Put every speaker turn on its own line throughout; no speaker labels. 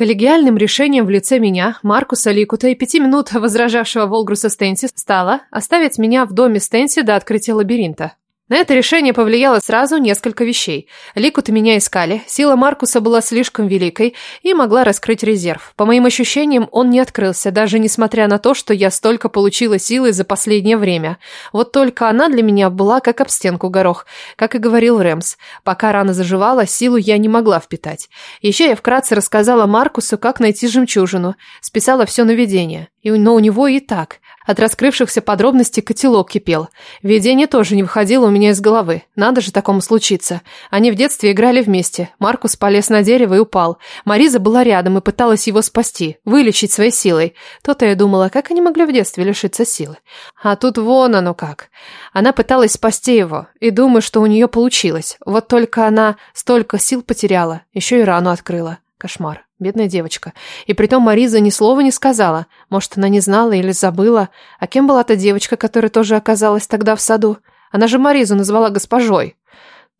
Коллегиальным решением в лице меня, Маркуса Ликута и пяти минут возражавшего Волгруса Стенси стало оставить меня в доме Стенси до открытия лабиринта. На это решение повлияло сразу несколько вещей. Ликуты меня искали, сила Маркуса была слишком великой и могла раскрыть резерв. По моим ощущениям, он не открылся, даже несмотря на то, что я столько получила силы за последнее время. Вот только она для меня была как об стенку горох, как и говорил Рэмс. Пока рана заживала, силу я не могла впитать. Еще я вкратце рассказала Маркусу, как найти жемчужину, списала все на видение. Но у него и так. От раскрывшихся подробностей котелок кипел. Видение тоже не выходило у меня из головы. Надо же такому случиться. Они в детстве играли вместе. Маркус полез на дерево и упал. Мариза была рядом и пыталась его спасти, вылечить своей силой. То-то я думала, как они могли в детстве лишиться силы. А тут вон оно как. Она пыталась спасти его, и думаю, что у нее получилось. Вот только она столько сил потеряла, еще и рану открыла. Кошмар. Бедная девочка. И притом Мариза ни слова не сказала. Может, она не знала или забыла. А кем была та девочка, которая тоже оказалась тогда в саду? Она же Маризу назвала госпожой.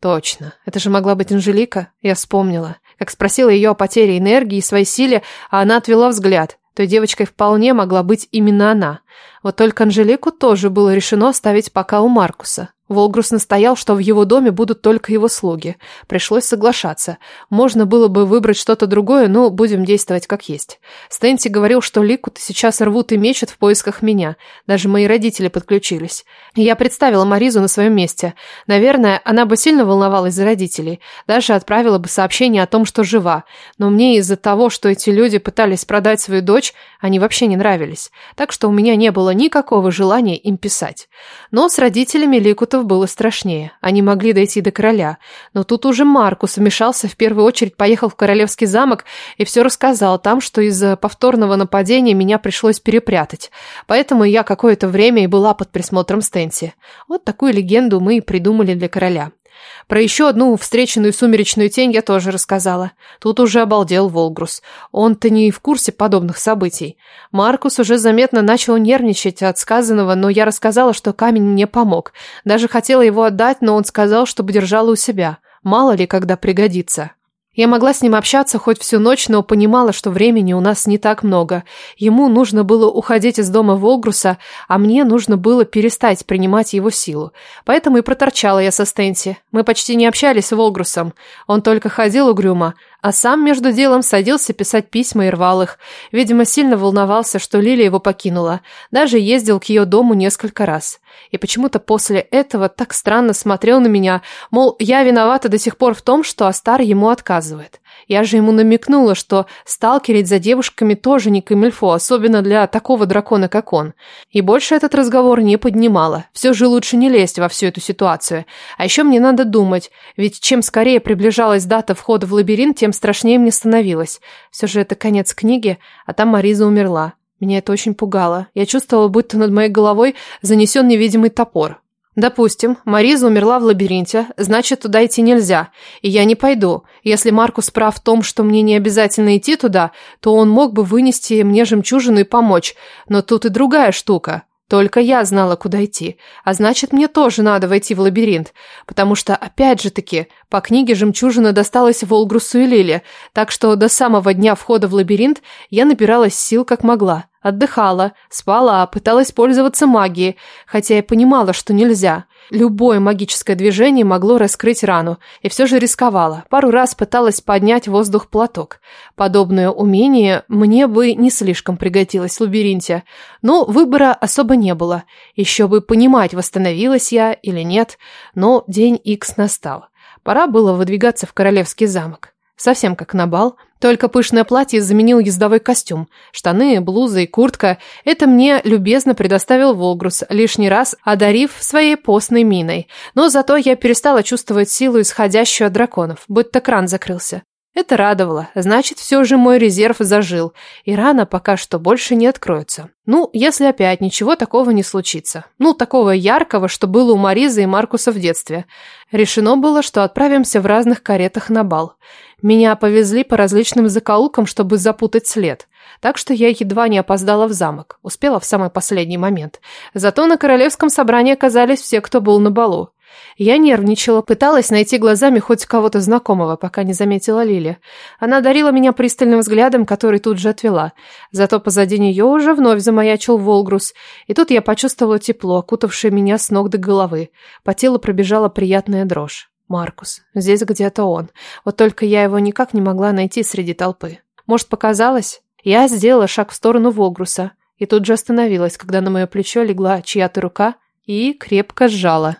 Точно. Это же могла быть Анжелика. Я вспомнила. Как спросила ее о потере энергии и своей силе, а она отвела взгляд. Той девочкой вполне могла быть именно она. Вот только Анжелику тоже было решено оставить пока у Маркуса. Волгрус настоял, что в его доме будут только его слуги. Пришлось соглашаться. Можно было бы выбрать что-то другое, но будем действовать как есть. Стэнси говорил, что Ликут сейчас рвут и мечут в поисках меня. Даже мои родители подключились. Я представила Маризу на своем месте. Наверное, она бы сильно волновалась за родителей. Даже отправила бы сообщение о том, что жива. Но мне из-за того, что эти люди пытались продать свою дочь, они вообще не нравились. Так что у меня не было никакого желания им писать. Но с родителями Ликута Альянсов было страшнее. Они могли дойти до короля. Но тут уже Маркус вмешался, в первую очередь поехал в королевский замок и все рассказал там, что из-за повторного нападения меня пришлось перепрятать. Поэтому я какое-то время и была под присмотром Стенси. Вот такую легенду мы и придумали для короля. Про еще одну встреченную сумеречную тень я тоже рассказала. Тут уже обалдел Волгрус. Он-то не в курсе подобных событий. Маркус уже заметно начал нервничать от сказанного, но я рассказала, что камень мне помог. Даже хотела его отдать, но он сказал, чтобы держала у себя. Мало ли, когда пригодится. Я могла с ним общаться хоть всю ночь, но понимала, что времени у нас не так много. Ему нужно было уходить из дома Волгруса, а мне нужно было перестать принимать его силу. Поэтому и проторчала я со Стенси. Мы почти не общались с Волгрусом. Он только ходил угрюмо, а сам между делом садился писать письма и рвал их. Видимо, сильно волновался, что Лилия его покинула. Даже ездил к ее дому несколько раз. И почему-то после этого так странно смотрел на меня, мол, я виновата до сих пор в том, что Астар ему отказывает. Я же ему намекнула, что сталкерить за девушками тоже не камильфо, особенно для такого дракона, как он. И больше этот разговор не поднимала. Все же лучше не лезть во всю эту ситуацию. А еще мне надо думать, ведь чем скорее приближалась дата входа в лабиринт, тем страшнее мне становилось. Все же это конец книги, а там Мариза умерла. Меня это очень пугало. Я чувствовала, будто над моей головой занесен невидимый топор. Допустим, Мариза умерла в лабиринте, значит, туда идти нельзя, и я не пойду. Если Маркус прав в том, что мне не обязательно идти туда, то он мог бы вынести мне жемчужину и помочь. Но тут и другая штука. Только я знала, куда идти. А значит, мне тоже надо войти в лабиринт. Потому что, опять же таки, по книге «Жемчужина» досталась Волгрусу и Лиле, так что до самого дня входа в лабиринт я набиралась сил как могла. Отдыхала, спала, пыталась пользоваться магией, хотя я понимала, что нельзя. Любое магическое движение могло раскрыть рану, и все же рисковала. Пару раз пыталась поднять воздух платок. Подобное умение мне бы не слишком пригодилось в лабиринте, но выбора особо не было. Еще бы понимать, восстановилась я или нет, но день Икс настал. Пора было выдвигаться в королевский замок. Совсем как на бал, только пышное платье заменил ездовой костюм. Штаны, блуза и куртка – это мне любезно предоставил Волгрус, лишний раз одарив своей постной миной. Но зато я перестала чувствовать силу, исходящую от драконов, будто кран закрылся. Это радовало, значит, все же мой резерв зажил, и рана пока что больше не откроется. Ну, если опять ничего такого не случится. Ну, такого яркого, что было у Маризы и Маркуса в детстве. Решено было, что отправимся в разных каретах на бал. Меня повезли по различным закоулкам, чтобы запутать след. Так что я едва не опоздала в замок. Успела в самый последний момент. Зато на королевском собрании оказались все, кто был на балу. Я нервничала, пыталась найти глазами хоть кого-то знакомого, пока не заметила Лили. Она дарила меня пристальным взглядом, который тут же отвела. Зато позади нее уже вновь замаячил Волгрус, и тут я почувствовала тепло, окутавшее меня с ног до головы. По телу пробежала приятная дрожь. Маркус. Здесь где-то он. Вот только я его никак не могла найти среди толпы. Может, показалось? Я сделала шаг в сторону Волгруса и тут же остановилась, когда на мое плечо легла чья-то рука и крепко сжала.